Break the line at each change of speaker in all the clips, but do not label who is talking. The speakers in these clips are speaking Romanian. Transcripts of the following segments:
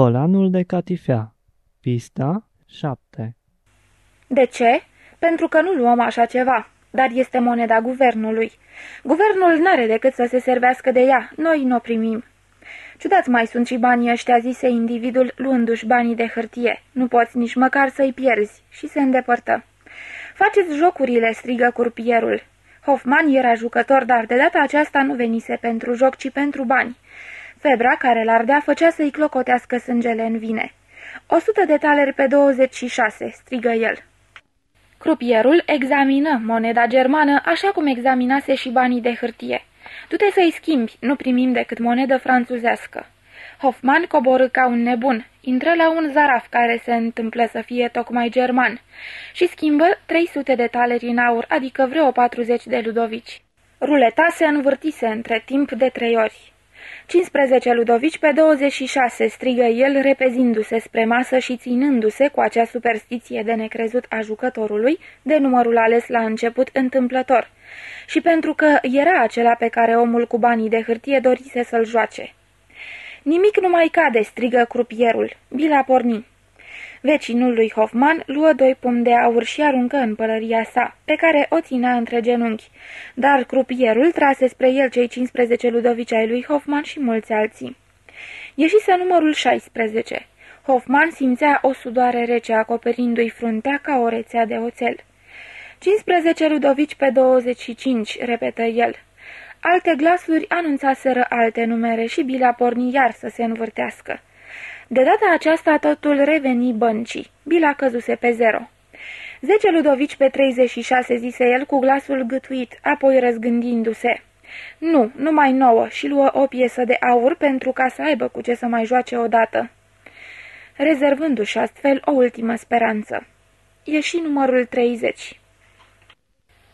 Colanul de catifea Pista 7
De ce? Pentru că nu luăm așa ceva, dar este moneda guvernului. Guvernul n-are decât să se servească de ea, noi nu o primim. Ciudați mai sunt și banii ăștia, zise individul, luându-și banii de hârtie. Nu poți nici măcar să-i pierzi. Și se îndepărtă. Faceți jocurile, strigă curpierul. Hoffman era jucător, dar de data aceasta nu venise pentru joc, ci pentru bani. Febra care l-ardea făcea să-i clocotească sângele în vine. O sută de taleri pe 26, strigă el. Crupierul examină moneda germană așa cum examinase și banii de hârtie. Du-te să-i schimbi, nu primim decât monedă franțuzească. Hoffman coborâ ca un nebun, intră la un zaraf care se întâmplă să fie tocmai german și schimbă 300 de taleri în aur, adică vreo 40 de ludovici. Ruleta se învârtise între timp de trei ori. 15 ludovici pe 26, strigă el, repezindu-se spre masă și ținându-se cu acea superstiție de necrezut a jucătorului de numărul ales la început întâmplător, și pentru că era acela pe care omul cu banii de hârtie dorise să-l joace. Nimic nu mai cade, strigă crupierul. Bila porni. Vecinul lui Hoffman luă doi pumni de aur și aruncă în pălăria sa, pe care o ținea între genunchi, dar crupierul trase spre el cei 15 ludovici ai lui Hoffman și mulți alții. Ieșise numărul 16. Hoffman simțea o sudoare rece acoperindu-i fruntea ca o rețea de oțel. 15 ludovici pe 25, repetă el. Alte glasuri anunțaseră alte numere și Bila porni iar să se învârtească. De data aceasta totul reveni băncii. Bila căzuse pe zero. Zece ludovici pe 36, zise el cu glasul gâtuit, apoi răzgândindu-se. Nu, numai nouă și luă o piesă de aur pentru ca să aibă cu ce să mai joace odată. Rezervându-și astfel o ultimă speranță. Ieși numărul 30.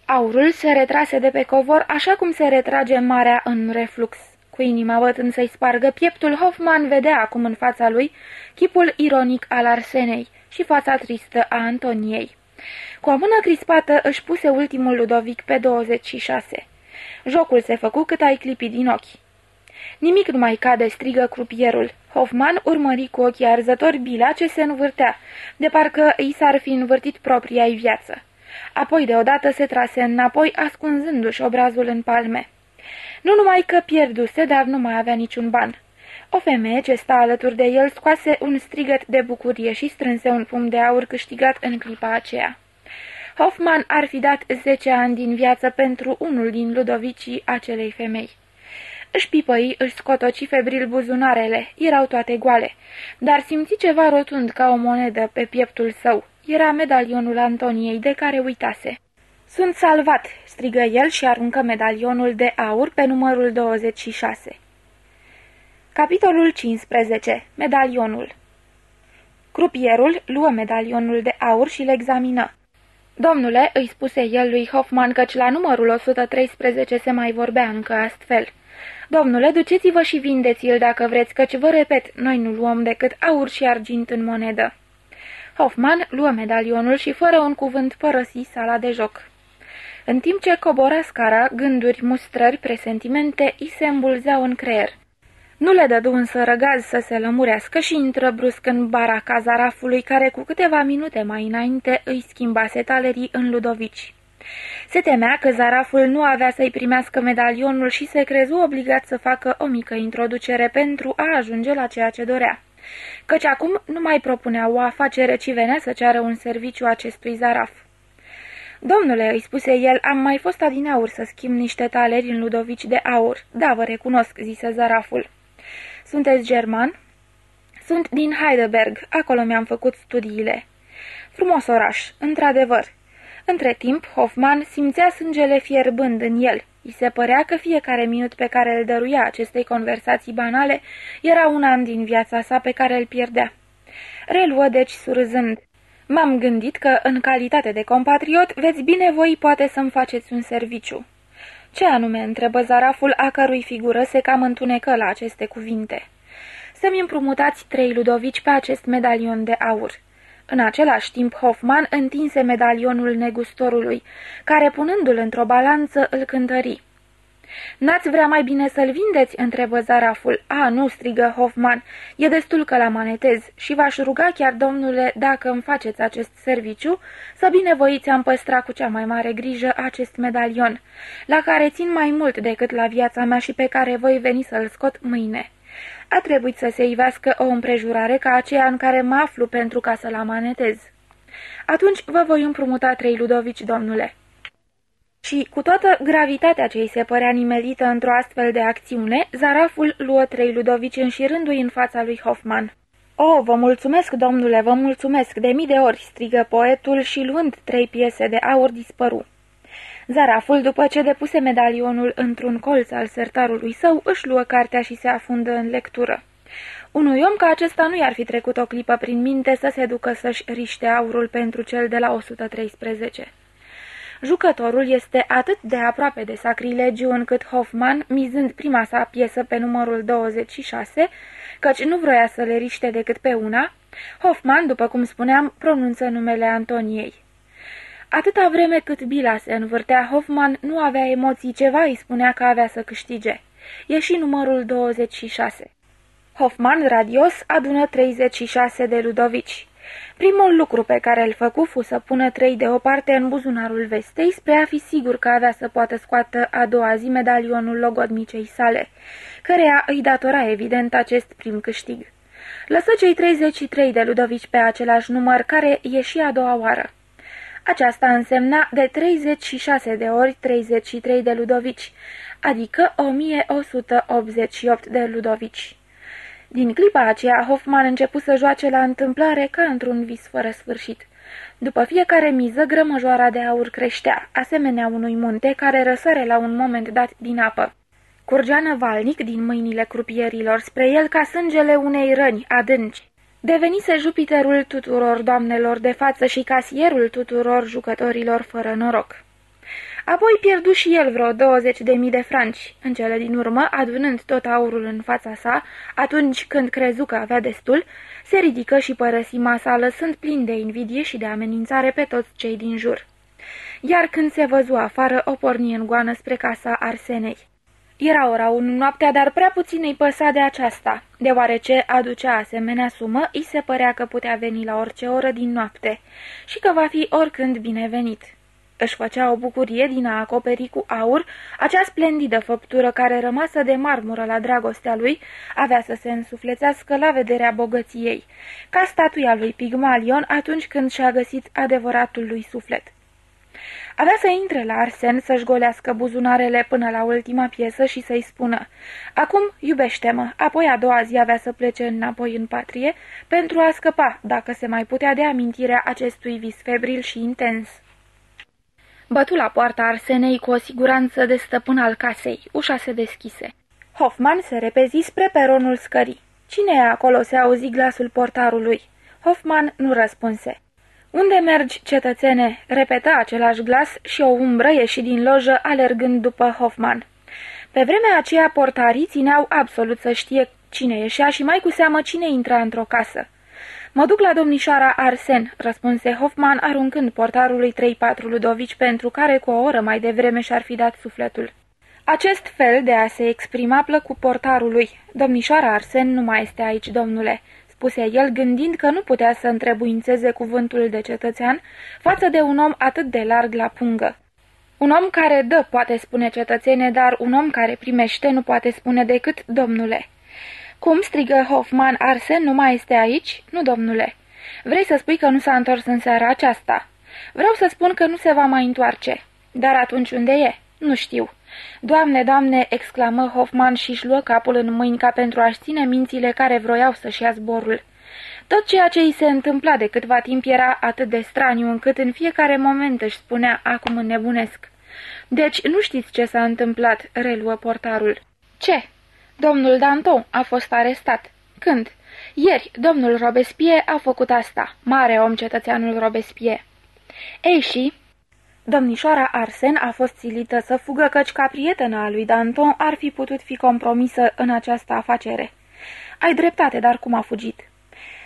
Aurul se retrase de pe covor așa cum se retrage marea în reflux. Cu inima bătând să-i spargă pieptul, Hoffman vedea acum în fața lui chipul ironic al Arsenei și fața tristă a Antoniei. Cu o mână crispată își puse ultimul Ludovic pe 26. Jocul se făcu cât ai clipi din ochi. Nimic nu mai cade, strigă crupierul. Hoffman urmări cu ochii arzători bila ce se învârtea, de parcă i s-ar fi învârtit propria-i viață. Apoi deodată se trase înapoi, ascunzându-și obrazul în palme. Nu numai că pierduse, dar nu mai avea niciun ban. O femeie ce sta alături de el scoase un strigăt de bucurie și strânse un pumn de aur câștigat în clipa aceea. Hoffman ar fi dat zece ani din viață pentru unul din ludovicii acelei femei. Își pipăi, își scotoci febril buzunarele, erau toate goale, dar simți ceva rotund ca o monedă pe pieptul său. Era medalionul Antoniei de care uitase. Sunt salvat!" strigă el și aruncă medalionul de aur pe numărul 26. Capitolul 15. Medalionul Crupierul luă medalionul de aur și-l examină. Domnule, îi spuse el lui Hoffman căci la numărul 113 se mai vorbea încă astfel. Domnule, duceți-vă și vindeți-l dacă vreți, căci vă repet, noi nu luăm decât aur și argint în monedă. Hoffman luă medalionul și fără un cuvânt părăsi sala de joc. În timp ce cobora scara, gânduri, mustrări, presentimente îi se îmbulzeau în creier. Nu le dădu însă răgaz să se lămurească și intră brusc în bara cazarafului care cu câteva minute mai înainte îi schimbase talerii în ludovici. Se temea că zaraful nu avea să-i primească medalionul și se crezu obligat să facă o mică introducere pentru a ajunge la ceea ce dorea. Căci acum nu mai propunea o afacere, ci venea să ceară un serviciu acestui zaraf. Domnule, îi spuse el, am mai fost adineaur să schimb niște taleri în ludovici de aur. Da, vă recunosc, zise zaraful. Sunteți german? Sunt din Heidelberg, acolo mi-am făcut studiile. Frumos oraș, într-adevăr. Între timp, Hoffman simțea sângele fierbând în el. I se părea că fiecare minut pe care îl dăruia acestei conversații banale era un an din viața sa pe care îl pierdea. Reluă deci surzând. M-am gândit că, în calitate de compatriot, veți binevoi poate să-mi faceți un serviciu. Ce anume, întrebă zaraful, a cărui figură se cam întunecă la aceste cuvinte. Să-mi împrumutați trei ludovici pe acest medalion de aur. În același timp, Hoffman întinse medalionul negustorului, care, punându-l într-o balanță, îl cântări. N-ați vrea mai bine să-l vindeți?" întrebă zaraful. A, nu," strigă Hoffman, e destul că la manetez și v-aș ruga chiar, domnule, dacă îmi faceți acest serviciu, să binevoiți am păstra cu cea mai mare grijă acest medalion, la care țin mai mult decât la viața mea și pe care voi veni să-l scot mâine." A trebuit să se ivească o împrejurare ca aceea în care mă aflu pentru ca să-l amanetez. Atunci vă voi împrumuta trei ludovici, domnule." Și, cu toată gravitatea ce îi se părea nimelită într-o astfel de acțiune, zaraful luă trei ludovici înșirându-i în fața lui Hoffman. O, vă mulțumesc, domnule, vă mulțumesc, de mii de ori!" strigă poetul și luând trei piese de aur dispăru. Zaraful, după ce depuse medalionul într-un colț al sertarului său, își luă cartea și se afundă în lectură. Unui om ca acesta nu i-ar fi trecut o clipă prin minte să se ducă să-și riște aurul pentru cel de la 113. Jucătorul este atât de aproape de sacrilegiu încât Hoffman, mizând prima sa piesă pe numărul 26, căci nu vroia să le riște decât pe una, Hoffman, după cum spuneam, pronunță numele Antoniei. Atâta vreme cât Bila se învârtea, Hoffman nu avea emoții, ceva îi spunea că avea să câștige. E și numărul 26. Hoffman, radios, adună 36 de ludovici. Primul lucru pe care îl făcu fu să pună trei deoparte în buzunarul vestei spre a fi sigur că avea să poată scoată a doua zi medalionul logodnicei sale, căreia îi datora evident acest prim câștig. Lăsă cei 33 de ludovici pe același număr care ieși a doua oară. Aceasta însemna de 36 de ori 33 de ludovici, adică 1188 de ludovici. Din clipa aceea, Hoffman început să joace la întâmplare ca într-un vis fără sfârșit. După fiecare miză, grămăjoara de aur creștea, asemenea unui munte care răsare la un moment dat din apă. Curgea năvalnic din mâinile crupierilor spre el ca sângele unei răni adânci. Devenise Jupiterul tuturor doamnelor de față și casierul tuturor jucătorilor fără noroc. Apoi pierdu și el vreo 20 de mii de franci, în cele din urmă, adunând tot aurul în fața sa, atunci când crezu că avea destul, se ridică și părăsi masa, lăsând plin de invidie și de amenințare pe toți cei din jur. Iar când se văzu afară, o porni în goană spre casa Arsenei. Era ora unu noaptea, dar prea puțin îi păsa de aceasta, deoarece aducea asemenea sumă, îi se părea că putea veni la orice oră din noapte și că va fi oricând binevenit. Își făcea o bucurie din a acoperi cu aur acea splendidă făptură care, rămasă de marmură la dragostea lui, avea să se însuflețească la vederea bogăției, ca statuia lui Pigmalion atunci când și-a găsit adevăratul lui suflet. Avea să intre la Arsen să-și golească buzunarele până la ultima piesă și să-i spună Acum iubește-mă, apoi a doua zi avea să plece înapoi în patrie pentru a scăpa, dacă se mai putea de amintirea acestui vis febril și intens. Bătu la poarta Arsenei cu o siguranță de stăpân al casei. Ușa se deschise. Hoffman se repezi spre peronul scării. Cine e acolo?" se auzi glasul portarului. Hoffman nu răspunse. Unde mergi, cetățene?" repeta același glas și o umbră ieși din lojă, alergând după Hoffman. Pe vremea aceea portarii țineau absolut să știe cine ieșea și mai cu seamă cine intra într-o casă. Mă duc la domnișoara Arsen," răspunse Hoffman, aruncând portarului trei-patru ludovici pentru care cu o oră mai devreme și-ar fi dat sufletul. Acest fel de a se exprima plăcu portarului. Domnișoara Arsen nu mai este aici, domnule," spuse el, gândind că nu putea să întrebuințeze cuvântul de cetățean față de un om atât de larg la pungă. Un om care dă poate spune cetățene, dar un om care primește nu poate spune decât domnule. Cum strigă Hoffman, Arsen nu mai este aici? Nu, domnule. Vrei să spui că nu s-a întors în seara aceasta? Vreau să spun că nu se va mai întoarce. Dar atunci unde e? Nu știu. Doamne, doamne, exclamă Hoffman și-și luă capul în mâini ca pentru a-și ține mințile care vroiau să-și ia zborul. Tot ceea ce îi se întâmpla de câtva timp era atât de straniu încât în fiecare moment își spunea acum înnebunesc. Deci nu știți ce s-a întâmplat, reluă portarul. Ce? Domnul Danton a fost arestat. Când? Ieri, domnul Robespierre a făcut asta. Mare om cetățeanul Robespierre. Ei și... Domnișoara Arsen a fost silită să fugă căci ca prietena a lui Danton ar fi putut fi compromisă în această afacere. Ai dreptate, dar cum a fugit?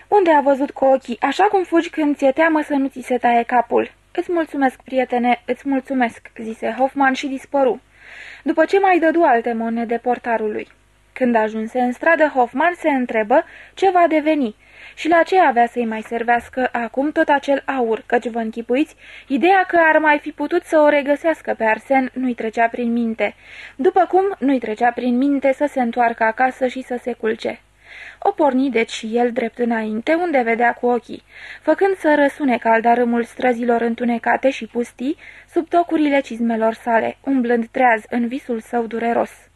Unde a văzut cu ochii, așa cum fugi când ți-e teamă să nu ți se taie capul? Îți mulțumesc, prietene, îți mulțumesc, zise Hoffman și dispăru. după ce mai dădu alte monede portarului. Când ajunse în stradă, Hoffman se întrebă ce va deveni și la ce avea să-i mai servească acum tot acel aur, căci vă închipuiți, ideea că ar mai fi putut să o regăsească pe Arsen nu-i trecea prin minte, după cum nu-i trecea prin minte să se întoarcă acasă și să se culce. O porni deci și el drept înainte, unde vedea cu ochii, făcând să răsune caldarâmul străzilor întunecate și pustii, sub tocurile cizmelor sale, umblând treaz în visul său dureros.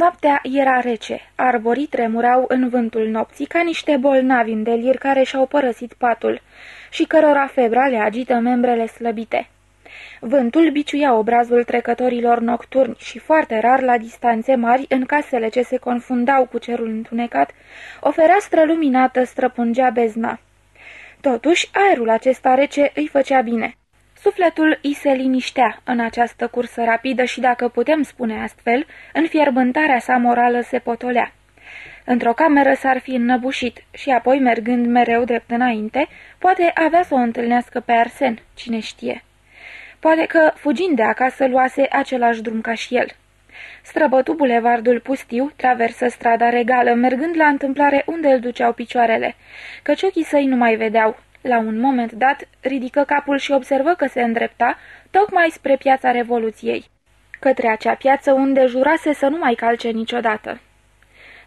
Noaptea era rece, arborii tremurau în vântul nopții ca niște bolnavi în delir care și-au părăsit patul și cărora febra le agită membrele slăbite. Vântul biciuia obrazul trecătorilor nocturni și foarte rar la distanțe mari, în casele ce se confundau cu cerul întunecat, o fereastră luminată străpungea bezna. Totuși, aerul acesta rece îi făcea bine. Sufletul îi se liniștea în această cursă rapidă și, dacă putem spune astfel, în fierbântarea sa morală se potolea. Într-o cameră s-ar fi înnăbușit și apoi, mergând mereu drept înainte, poate avea să o întâlnească pe Arsen, cine știe. Poate că, fugind de acasă, luase același drum ca și el. Străbătu bulevardul pustiu, traversă strada regală, mergând la întâmplare unde îl duceau picioarele, căci ochii săi nu mai vedeau. La un moment dat, ridică capul și observă că se îndrepta tocmai spre piața Revoluției, către acea piață unde jurase să nu mai calce niciodată.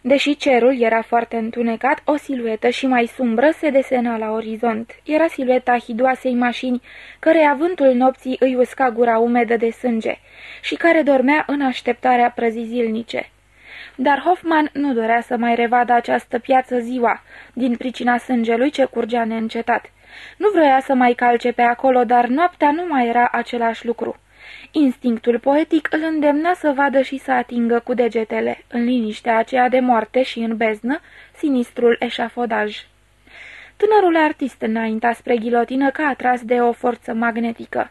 Deși cerul era foarte întunecat, o siluetă și mai sumbră se desena la orizont. Era silueta hidoasei mașini, care avântul nopții îi usca gura umedă de sânge și care dormea în așteptarea prăzii zilnice. Dar Hoffman nu dorea să mai revadă această piață ziua, din pricina sângelui ce curgea neîncetat. Nu vroia să mai calce pe acolo, dar noaptea nu mai era același lucru. Instinctul poetic îl îndemna să vadă și să atingă cu degetele, în liniștea aceea de moarte și în beznă, sinistrul eșafodaj. Tânărul artist înainta spre ghilotină ca atras de o forță magnetică.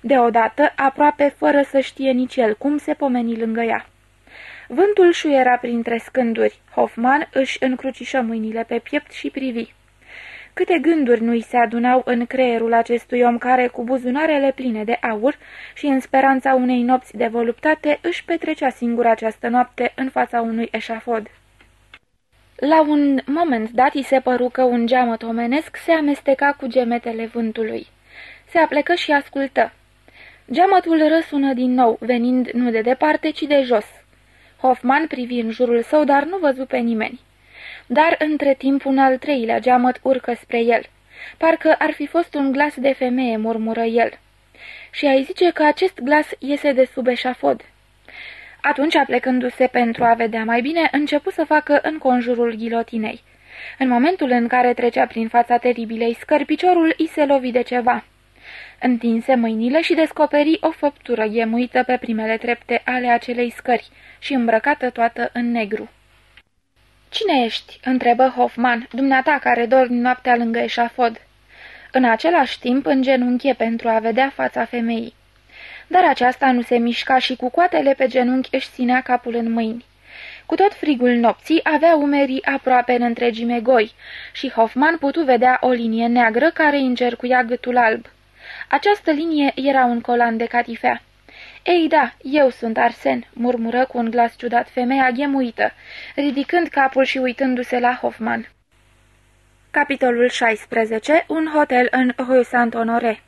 Deodată, aproape fără să știe nici el cum se pomeni lângă ea. Vântul șuiera printre scânduri. Hoffman își încrucișă mâinile pe piept și privi. Câte gânduri nu-i se adunau în creierul acestui om care, cu buzunarele pline de aur și în speranța unei nopți de voluptate, își petrecea singur această noapte în fața unui eșafod. La un moment dat, i se păru că un geamăt omenesc se amesteca cu gemetele vântului. Se aplecă și ascultă. Geamătul răsună din nou, venind nu de departe, ci de jos. Hoffman privi în jurul său, dar nu văzu pe nimeni dar între timp un al treilea geamăt urcă spre el. Parcă ar fi fost un glas de femeie, murmură el. Și ai zice că acest glas iese de sub eșafod. Atunci, aplecându-se pentru a vedea mai bine, începu să facă în conjurul ghilotinei. În momentul în care trecea prin fața teribilei scări, piciorul i se lovi de ceva. Întinse mâinile și descoperi o făptură ghemuită pe primele trepte ale acelei scări și îmbrăcată toată în negru. Cine ești?" întrebă Hoffman, dumneata care dormi noaptea lângă eșafod." În același timp îngenunche pentru a vedea fața femeii. Dar aceasta nu se mișca și cu coatele pe genunchi își ținea capul în mâini. Cu tot frigul nopții avea umerii aproape în întregime goi și Hoffman putu vedea o linie neagră care încercuia gâtul alb. Această linie era un colan de catifea. Ei da, eu sunt Arsen," murmură cu un glas ciudat femeia ghemuită, ridicând capul și uitându-se la Hoffman. Capitolul 16. Un hotel în Rue Saint-Honoré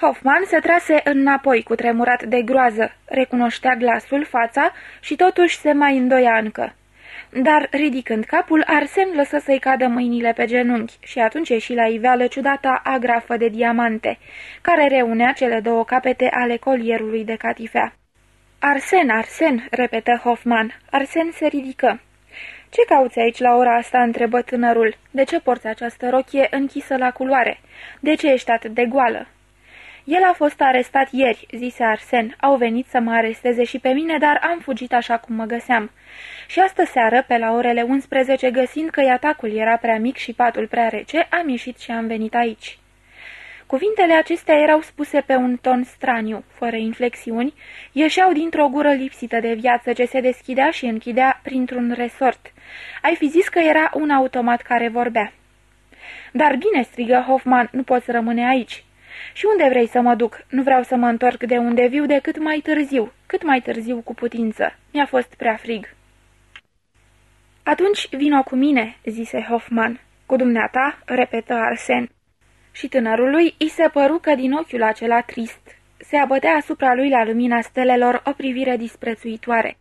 Hoffman se trase înapoi cu tremurat de groază, recunoștea glasul, fața și totuși se mai îndoia încă. Dar, ridicând capul, Arsen lăsă să-i cadă mâinile pe genunchi și atunci ieși la iveală ciudata agrafă de diamante, care reunea cele două capete ale colierului de catifea. Arsen, Arsen!" repetă Hoffman. Arsen se ridică. Ce cauți aici la ora asta?" întrebă tânărul. De ce porți această rochie închisă la culoare? De ce ești atât de goală?" El a fost arestat ieri," zise Arsen. Au venit să mă aresteze și pe mine, dar am fugit așa cum mă găseam. Și astă seară, pe la orele 11, găsind că atacul era prea mic și patul prea rece, am ieșit și am venit aici." Cuvintele acestea erau spuse pe un ton straniu, fără inflexiuni, ieșeau dintr-o gură lipsită de viață ce se deschidea și închidea printr-un resort. Ai fi zis că era un automat care vorbea. Dar bine, strigă Hoffman, nu poți rămâne aici. Și unde vrei să mă duc? Nu vreau să mă întorc de unde viu decât mai târziu, cât mai târziu cu putință. Mi-a fost prea frig. Atunci vino cu mine, zise Hoffman. Cu dumneata, repetă Arsen. Și tânărului îi se păru că din ochiul acela trist se abătea asupra lui la lumina stelelor o privire disprețuitoare.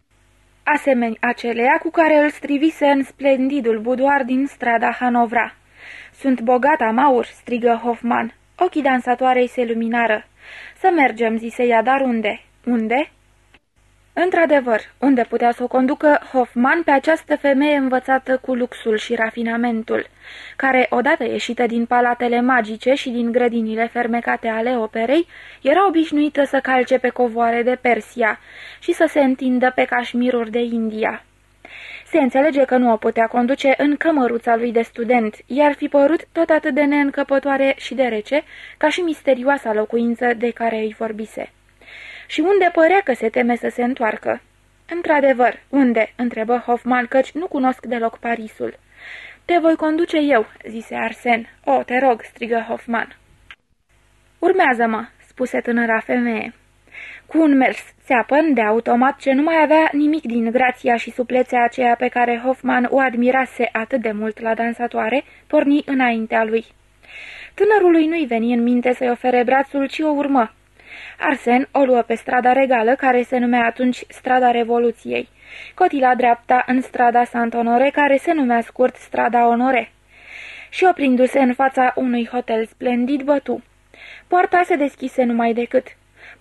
Asemeni aceleia cu care îl strivise în splendidul budoar din strada Hanovra. Sunt bogata, Maur!" strigă Hoffman. Ochii dansatoarei se luminară. Să mergem," zise ea, dar unde? Unde?" Într-adevăr, unde putea să o conducă Hoffman pe această femeie învățată cu luxul și rafinamentul, care, odată ieșită din palatele magice și din grădinile fermecate ale operei, era obișnuită să calce pe covoare de Persia și să se întindă pe cașmiruri de India. Se înțelege că nu o putea conduce în cămăruța lui de student, iar fi părut tot atât de neîncăpătoare și de rece, ca și misterioasa locuință de care îi vorbise. Și unde părea că se teme să se întoarcă? Într-adevăr, unde?" întrebă Hoffman, căci nu cunosc deloc Parisul. Te voi conduce eu," zise Arsen. O, te rog," strigă Hoffman. Urmează-mă," spuse tânăra femeie. Cu un mers țeapăn de automat ce nu mai avea nimic din grația și suplețea aceea pe care Hoffman o admirase atât de mult la dansatoare, porni înaintea lui. Tânărului nu-i veni în minte să-i ofere brațul, ci o urmă. Arsen o luă pe strada regală, care se numea atunci strada Revoluției. Coti la dreapta în strada Sant-Onore, care se numea scurt strada Onore. Și oprindu-se în fața unui hotel splendid, bătu. Poarta se deschise numai decât.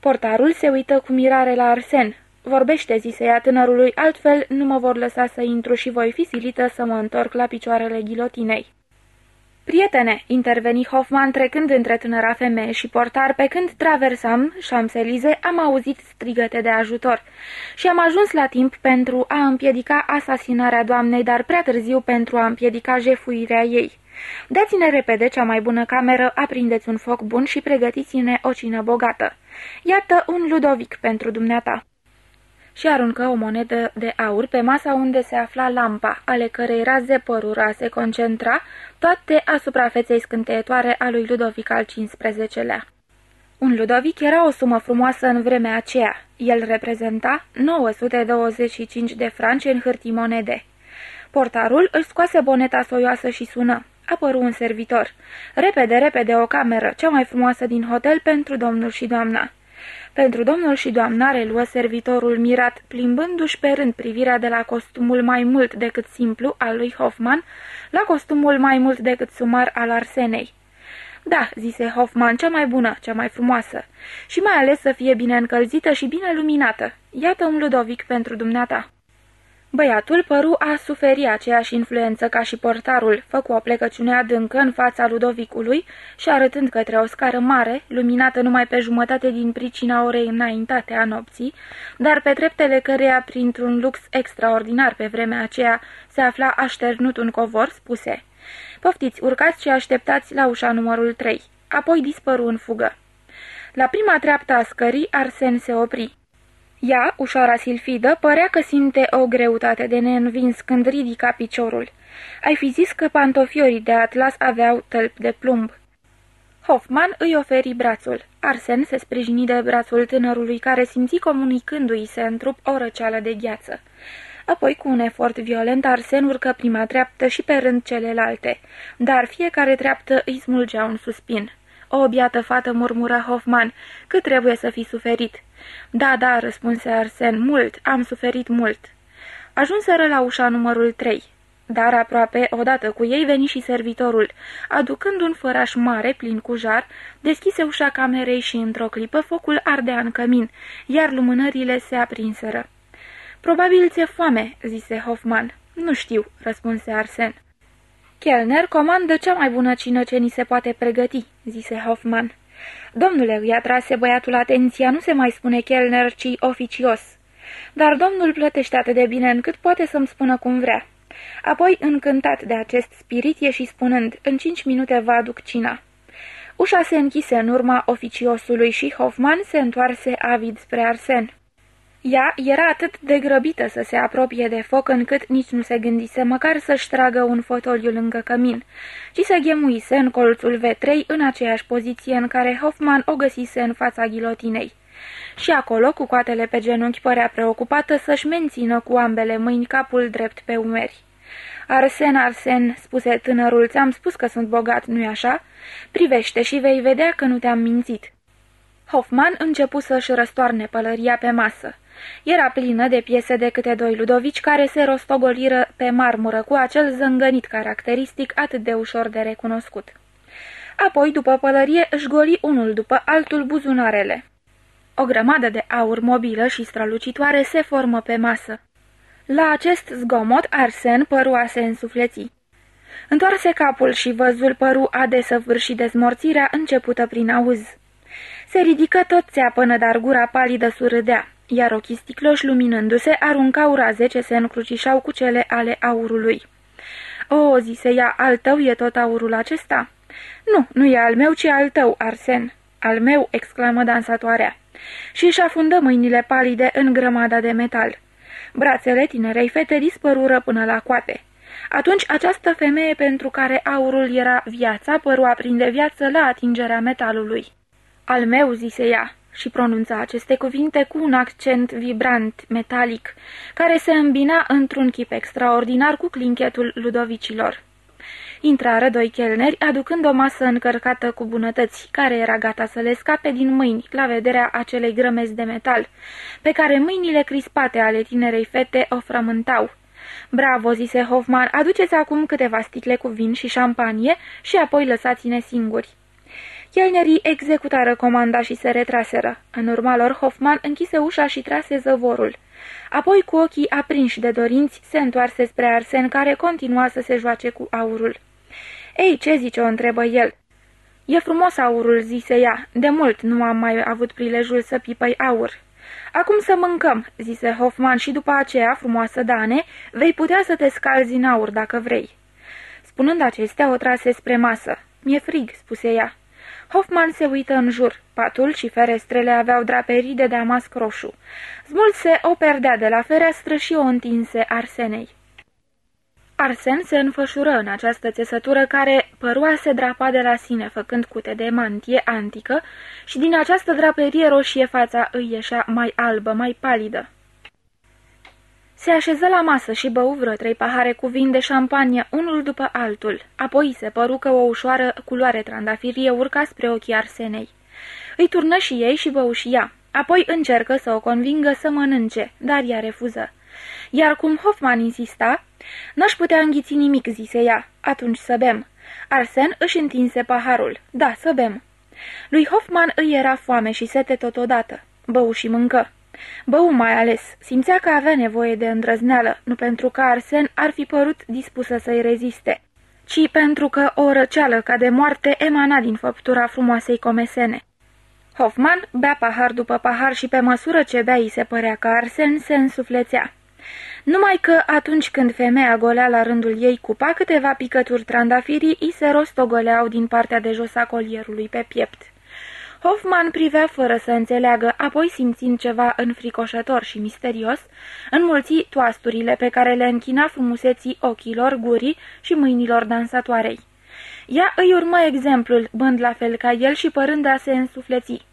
Portarul se uită cu mirare la Arsen. Vorbește, zise ea tânărului, altfel nu mă vor lăsa să intru și voi fi silită să mă întorc la picioarele ghilotinei. Prietene, interveni Hoffman trecând între tânăra femeie și portar, pe când traversam Champs-Élysées, am auzit strigăte de ajutor și am ajuns la timp pentru a împiedica asasinarea doamnei, dar prea târziu pentru a împiedica jefuirea ei. Dați-ne repede cea mai bună cameră, aprindeți un foc bun și pregătiți-ne o cină bogată. Iată un Ludovic pentru dumneata și aruncă o monedă de aur pe masa unde se afla lampa, ale cărei raze părura se concentra toate asupra feței scânteietoare a lui Ludovic al XV-lea. Un Ludovic era o sumă frumoasă în vremea aceea. El reprezenta 925 de franci în hârtii monede. Portarul își scoase boneta soioasă și sună. Apăru un servitor. Repede, repede o cameră, cea mai frumoasă din hotel pentru domnul și doamna. Pentru domnul și doamna reluă servitorul mirat, plimbându-și pe rând privirea de la costumul mai mult decât simplu al lui Hoffman la costumul mai mult decât sumar al Arsenei. Da, zise Hoffman, cea mai bună, cea mai frumoasă, și mai ales să fie bine încălzită și bine luminată. Iată un Ludovic pentru dumneata. Băiatul păru a suferi aceeași influență ca și portarul, făcu o plecăciune adâncă în fața Ludovicului și arătând către o scară mare, luminată numai pe jumătate din pricina orei înaintate a nopții, dar pe treptele căreia, printr-un lux extraordinar pe vremea aceea, se afla așternut un covor, spuse Poftiți, urcați și așteptați la ușa numărul 3. Apoi dispăru în fugă. La prima treaptă a scării, Arsen se opri. Ea, ușoara silfidă, părea că simte o greutate de neînvins când ridica piciorul. Ai fi zis că pantofiorii de atlas aveau tălpi de plumb. Hoffman îi oferi brațul. Arsen se sprijini de brațul tânărului care simți comunicându-i se în trup o răceală de gheață. Apoi, cu un efort violent, Arsen urcă prima treaptă și pe rând celelalte, dar fiecare treaptă îi smulgea un suspin. O biată fată murmură Hoffman, cât trebuie să fi suferit. Da, da, răspunse Arsen, mult, am suferit mult. Ajunseră la ușa numărul 3. Dar aproape, odată cu ei, veni și servitorul. Aducând un făraș mare, plin cu jar, deschise ușa camerei și, într-o clipă, focul ardea în cămin, iar lumânările se aprinseră. Probabil ți-e foame," zise Hoffman. Nu știu," răspunse Arsen. Kellner comandă cea mai bună cină ce ni se poate pregăti," zise Hoffman. Domnule, îi atrase băiatul atenția, nu se mai spune Kellner, ci oficios. Dar domnul plătește atât de bine încât poate să-mi spună cum vrea. Apoi, încântat de acest spirit, ieși spunând, în cinci minute vă aduc cina. Ușa se închise în urma oficiosului și Hoffman se întoarse avid spre Arsen. Ea era atât de grăbită să se apropie de foc încât nici nu se gândise măcar să-și tragă un fotoliu lângă cămin, ci se ghemuise în colțul vetrei în aceeași poziție în care Hoffman o găsise în fața ghilotinei. Și acolo, cu coatele pe genunchi, părea preocupată să-și mențină cu ambele mâini capul drept pe umeri. Arsen, Arsen, spuse tânărul, ți-am spus că sunt bogat, nu-i așa? Privește și vei vedea că nu te-am mințit. Hoffman începu să-și răstoarne pălăria pe masă. Era plină de piese de câte doi ludovici care se rostogoliră pe marmură cu acel zângănit caracteristic atât de ușor de recunoscut. Apoi, după pălărie, își goli unul după altul buzunarele. O grămadă de aur mobilă și strălucitoare se formă pe masă. La acest zgomot, Arsen păru a se însufleți. Întoarse capul și văzul păru a desăvârși dezmorțirea începută prin auz. Se ridică tot țeapănă, dar gura palidă surâdea, iar ochii sticloși luminându-se aruncau raze ce se încrucișau cu cele ale aurului. O, zise ea, al tău e tot aurul acesta?" Nu, nu e al meu, ci al tău, Arsen." Al meu!" exclamă dansatoarea. Și își afundă mâinile palide în grămada de metal. Brațele tinerei fete dispărură până la coate. Atunci această femeie pentru care aurul era viața păru a prinde viață la atingerea metalului. Al meu, zise ea, și pronunța aceste cuvinte cu un accent vibrant, metalic, care se îmbina într-un chip extraordinar cu clinchetul ludovicilor. Intrară doi chelneri, aducând o masă încărcată cu bunătăți, care era gata să le scape din mâini, la vederea acelei grămezi de metal, pe care mâinile crispate ale tinerei fete o frământau. Bravo, zise Hoffman, aduceți acum câteva sticle cu vin și șampanie și apoi lăsați-ne singuri. Chelnerii executară comanda și se retraseră. În urma lor, Hoffman închise ușa și trase zăvorul. Apoi, cu ochii aprinși de dorinți, se întoarse spre Arsen, care continua să se joace cu aurul. Ei, ce zice?" o întrebă el. E frumos aurul," zise ea. De mult nu am mai avut prilejul să pipăi aur." Acum să mâncăm," zise Hoffman, și după aceea, frumoasă Dane, vei putea să te scalzi în aur dacă vrei." Spunând acestea, o trase spre masă. Mi-e frig," spuse ea. Hoffman se uită în jur. Patul și ferestrele aveau draperii de damasc roșu. Smulse o perdea de la fereastră și o întinse Arsenei. Arsen se înfășură în această țesătură care părua se drapa de la sine, făcând cute de mantie antică, și din această draperie roșie fața îi ieșea mai albă, mai palidă. Se așeză la masă și bău vreo trei pahare cu vin de șampanie, unul după altul. Apoi se păru că o ușoară culoare trandafirie urca spre ochii Arsenei. Îi turnă și ei și bău și ea. Apoi încercă să o convingă să mănânce, dar ea refuză. Iar cum Hoffman insista, n-aș putea înghiți nimic, zise ea, atunci să bem. Arsen își întinse paharul. Da, să bem. Lui Hoffman îi era foame și sete totodată. Bău și mâncă. Bău mai ales, simțea că avea nevoie de îndrăzneală, nu pentru că Arsen ar fi părut dispusă să-i reziste, ci pentru că o răceală ca de moarte emana din făptura frumoasei comesene. Hoffman bea pahar după pahar și pe măsură ce bea îi se părea că Arsen se însuflețea. Numai că atunci când femeia golea la rândul ei cupa, câteva picături trandafirii îi se rostogoleau din partea de jos a colierului pe piept. Hoffman privea fără să înțeleagă, apoi simțind ceva înfricoșător și misterios, înmulți toasturile pe care le închina frumuseții ochilor, gurii și mâinilor dansatoarei. Ea îi urmă exemplul, bând la fel ca el și părând a se însufleți.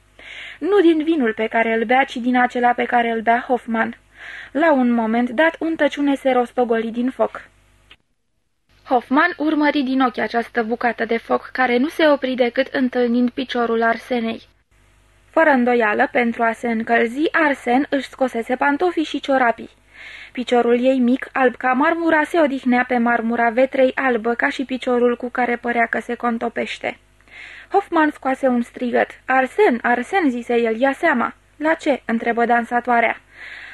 Nu din vinul pe care îl bea, ci din acela pe care îl bea Hoffman. La un moment dat, un tăciune se rostogoli din foc. Hoffman urmări din ochi această bucată de foc, care nu se opri decât întâlnind piciorul Arsenei. Fără îndoială, pentru a se încălzi, Arsen își scosese pantofii și ciorapii. Piciorul ei mic, alb ca marmura, se odihnea pe marmura vetrei albă, ca și piciorul cu care părea că se contopește. Hoffman scoase un strigăt. Arsen, Arsen, zise el, ia seama. La ce?" întrebă dansatoarea.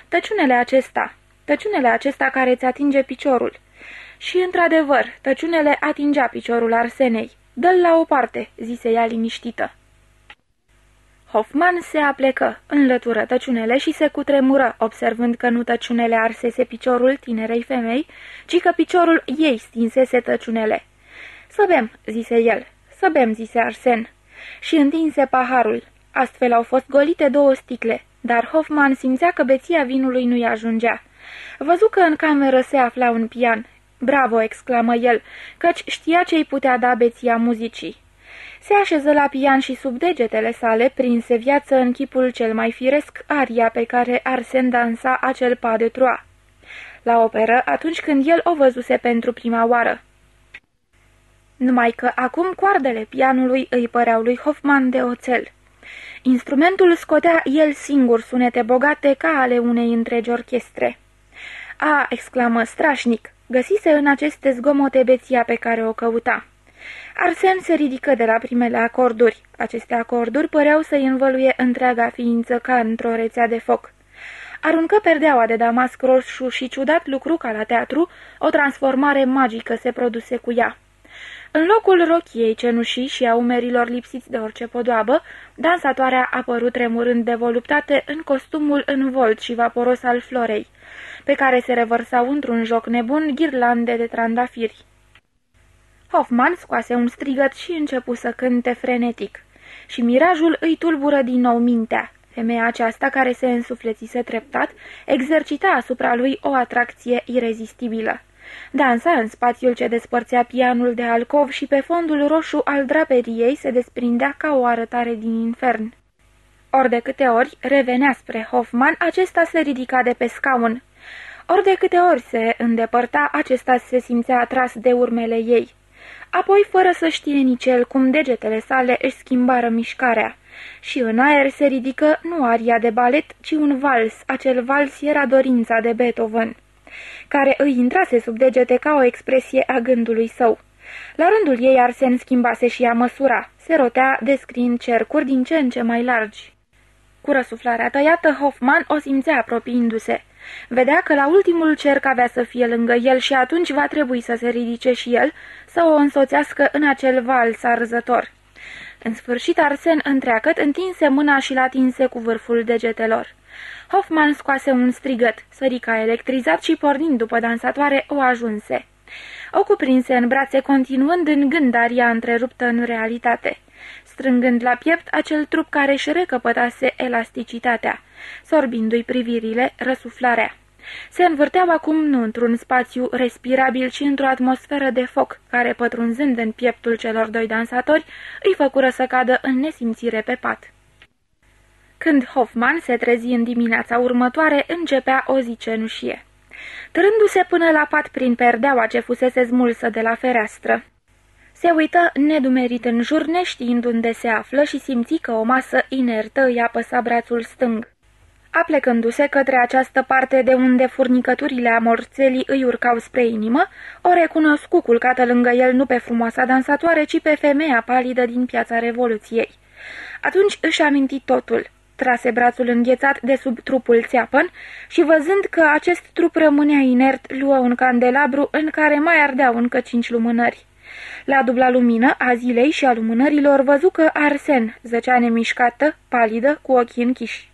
Tăciunele acesta, tăciunele acesta care ți atinge piciorul. Și, într-adevăr, tăciunele atingea piciorul Arsenei. Dă-l la o parte, zise ea liniștită. Hoffman se aplecă, înlătură tăciunele și se cutremură, observând că nu tăciunele arsese piciorul tinerei femei, ci că piciorul ei stinsese tăciunele. Să bem, zise el, să bem, zise Arsen, și întinse paharul. Astfel au fost golite două sticle, dar Hoffman simțea că beția vinului nu-i ajungea. Văzu că în cameră se afla un pian. Bravo!" exclamă el, căci știa ce-i putea da beția muzicii. Se așeză la pian și sub degetele sale prinse viață în chipul cel mai firesc aria pe care Arsen dansa acel pas de troa. La operă, atunci când el o văzuse pentru prima oară. Numai că acum coardele pianului îi păreau lui Hoffman de oțel. Instrumentul scotea el singur sunete bogate ca ale unei întregi orchestre. A, exclamă strașnic, găsise în aceste zgomote beția pe care o căuta. Arsen se ridică de la primele acorduri. Aceste acorduri păreau să-i învăluie întreaga ființă ca într-o rețea de foc. Aruncă perdeaua de damasc roșu și ciudat lucru ca la teatru, o transformare magică se produse cu ea. În locul rochiei cenușii și a umerilor lipsiți de orice podoabă, dansatoarea a apărut tremurând de voluptate în costumul învolt și vaporos al florei, pe care se revărsau într-un joc nebun ghirlande de trandafiri. Hoffman scoase un strigăt și începu să cânte frenetic. Și mirajul îi tulbură din nou mintea. Femeia aceasta, care se însuflețise treptat, exercita asupra lui o atracție irezistibilă. Dansa în spațiul ce despărțea pianul de alcov și pe fondul roșu al draperiei se desprindea ca o arătare din infern. Ori de câte ori revenea spre Hoffman, acesta se ridica de pe scaun. Ori de câte ori se îndepărta, acesta se simțea atras de urmele ei. Apoi, fără să știe nici el cum degetele sale își schimbară mișcarea. Și în aer se ridică nu aria de balet, ci un vals. Acel vals era dorința de Beethoven care îi intrase sub degete ca o expresie a gândului său. La rândul ei Arsen schimbase și ea măsura, se rotea descriind cercuri din ce în ce mai largi. Cu răsuflarea tăiată, Hoffman o simțea apropiindu-se. Vedea că la ultimul cerc avea să fie lângă el și atunci va trebui să se ridice și el, să o însoțească în acel val sarzător. În sfârșit, Arsen întreacăt întinse mâna și l-atinse cu vârful degetelor. Hoffman scoase un strigăt, sărica electrizat și pornind după dansatoare o ajunse. O cuprinse în brațe continuând în gând aria întreruptă în realitate, strângând la piept acel trup care își recăpătase elasticitatea, sorbindu-i privirile, răsuflarea. Se învârteau acum nu într-un spațiu respirabil, ci într-o atmosferă de foc, care, pătrunzând în pieptul celor doi dansatori, îi făcură să cadă în nesimțire pe pat. Când Hoffman se trezi în dimineața următoare, începea o zi cenușie. Trându-se până la pat prin perdeaua ce fusese smulsă de la fereastră. Se uită nedumerit în jur, neștiind unde se află și simți că o masă inertă îi apăsa brațul stâng. Aplecându-se către această parte de unde furnicăturile amorțelii îi urcau spre inimă, o recunoscu culcată lângă el nu pe frumoasa dansatoare, ci pe femeia palidă din piața Revoluției. Atunci își aminti totul trase brațul înghețat de sub trupul țeapăn și văzând că acest trup rămânea inert, luă un candelabru în care mai ardeau încă cinci lumânări. La dubla lumină a zilei și a lumânărilor văzu că Arsen zăcea nemișcată, palidă, cu ochii închiși.